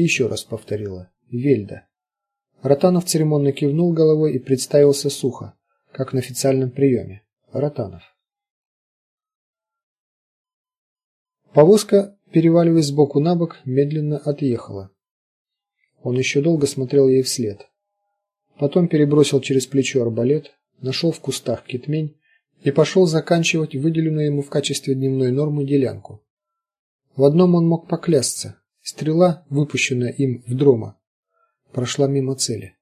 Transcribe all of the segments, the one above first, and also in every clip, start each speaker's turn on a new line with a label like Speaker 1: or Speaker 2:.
Speaker 1: и еще раз повторила: "Вельда". Ротанов церемонно кивнул головой и представился сухо, как на официальном приеме. Ротанов. Повозка, переваливаясь с боку на бок, медленно отъехала. Он еще долго смотрел ей вслед. Потом перебросил через плечо арбалет, нашел в кустах китмень и пошел заканчивать выделенную ему в качестве дневной нормы делянку. В одном он мог поклясться: стрела, выпущенная им в дрома, прошла мимо цели.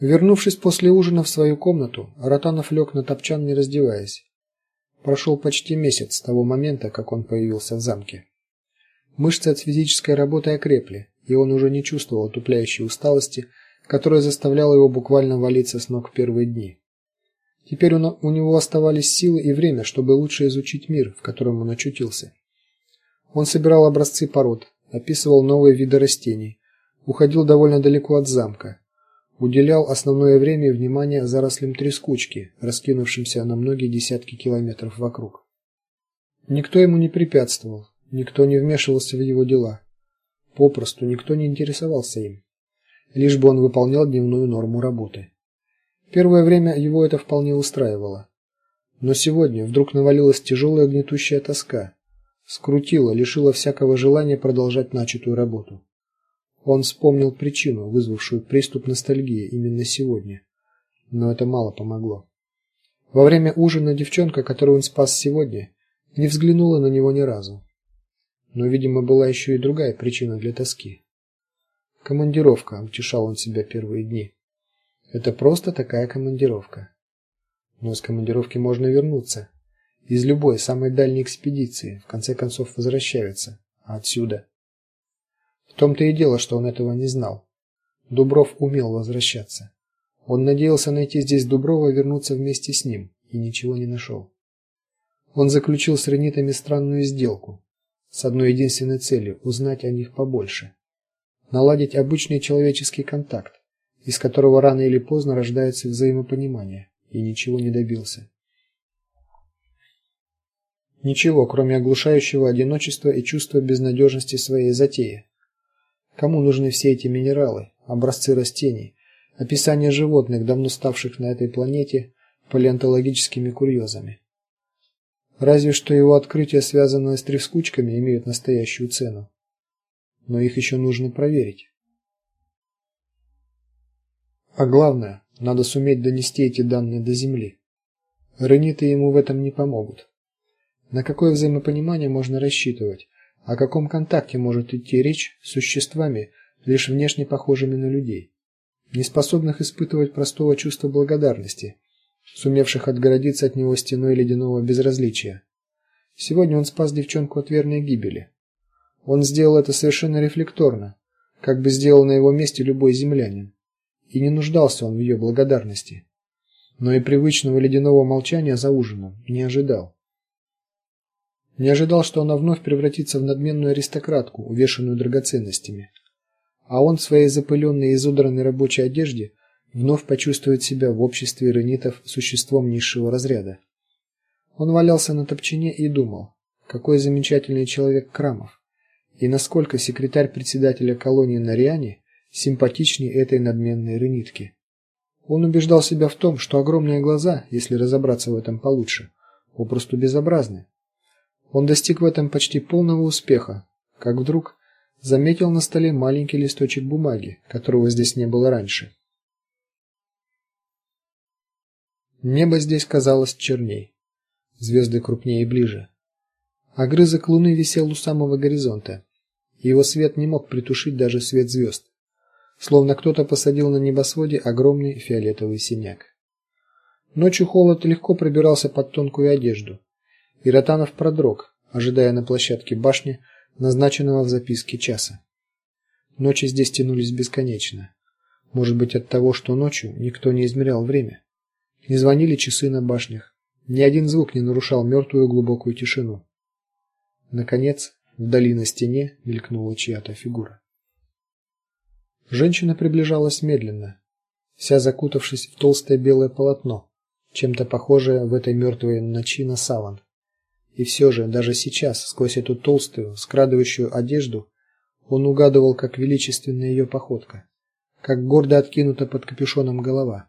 Speaker 1: Вернувшись после ужина в свою комнату, Ротанов лег на топчан, не раздеваясь. Прошел почти месяц с того момента, как он появился в замке. Мышцы от физической работы окрепли, и он уже не чувствовал тупляющей усталости, которая заставляла его буквально валиться с ног в первые дни. Теперь у него оставались силы и время, чтобы лучше изучить мир, в котором он очутился. Он собирал образцы пород, описывал новые виды растений, уходил довольно далеко от замка, уделял основное время и внимание зарослям трескучки, раскинувшимся на многие десятки километров вокруг. Никто ему не препятствовал, никто не вмешивался в его дела. Попросту никто не интересовался им, лишь бы он выполнял дневную норму работы. Первое время его это вполне устраивало. Но сегодня вдруг навалилась тяжелая гнетущая тоска, скрутила, лишила всякого желания продолжать начатую работу. Он вспомнил причину, вызвавшую приступ ностальгии именно сегодня. Но это мало помогло. Во время ужина девчонка, которую он спас сегодня, не взглянула на него ни разу. Но, видимо, была еще и другая причина для тоски. Командировка, утешал он себя первые дни. Это просто такая командировка. Но из командировки можно вернуться. Из любой самой дальней экспедиции в конце концов возвращаются, а отсюда. В том-то и дело, что он этого не знал. Дубров умел возвращаться. Он надеялся найти здесь Дуброва и вернуться вместе с ним, и ничего не нашел. Он заключил с ренитами странную сделку с одной единственной целью узнать о них побольше, наладить обычный человеческий контакт из которого рано или поздно рождается взаимопонимание, и ничего не добился. Ничего, кроме оглушающего одиночества и чувства безнадежности своей затеи. Кому нужны все эти минералы, образцы растений, описания животных, давно ставших на этой планете палеонтологическими курьезами? Разве что его открытия, связанные с трескучками, имеют настоящую цену. Но их еще нужно проверить. А главное, надо суметь донести эти данные до земли. Рениты ему в этом не помогут. На какое взаимопонимание можно рассчитывать? О каком контакте может идти речь с существами, лишь внешне похожими на людей, не способных испытывать простого чувства благодарности, сумевших отгородиться от него стеной ледяного безразличия? Сегодня он спас девчонку от верной гибели. Он сделал это совершенно рефлекторно, как бы сделал на его месте любой землянин и не нуждался он в ее благодарности. Но и привычного ледяного молчания за ужином не ожидал. Не ожидал, что она вновь превратится в надменную аристократку, увешанную драгоценностями. А он в своей запыленной и изодранной рабочей одежде вновь почувствует себя в обществе ренитов существом низшего разряда. Он валялся на топчине и думал, какой замечательный человек Крамов, и насколько секретарь председателя колонии Нариане симпатичнее этой надменной рынитки. Он убеждал себя в том, что огромные глаза, если разобраться в этом получше, попросту безобразны. Он достиг в этом почти полного успеха, как вдруг заметил на столе маленький листочек бумаги, которого здесь не было раньше. Небо здесь казалось черней, звезды крупнее и ближе. Огрызок луны висел у самого горизонта. Его свет не мог притушить даже свет звезд словно кто-то посадил на небосводе огромный фиолетовый синяк. Ночью холод легко пробирался под тонкую одежду, и Ротанов продрог, ожидая на площадке башни назначенного в записке часа. Ночи здесь тянулись бесконечно. Может быть, от того, что ночью никто не измерял время. Не звонили часы на башнях, ни один звук не нарушал мертвую глубокую тишину. Наконец, вдали на стене мелькнула чья-то фигура. Женщина приближалась медленно, вся закутавшись в толстое белое полотно, чем-то похожее в этой мертвой ночи на саван. И все же даже сейчас, сквозь эту толстую, скрадывающую одежду, Он угадывал, как величественна ее походка, как гордо откинута под капюшоном голова.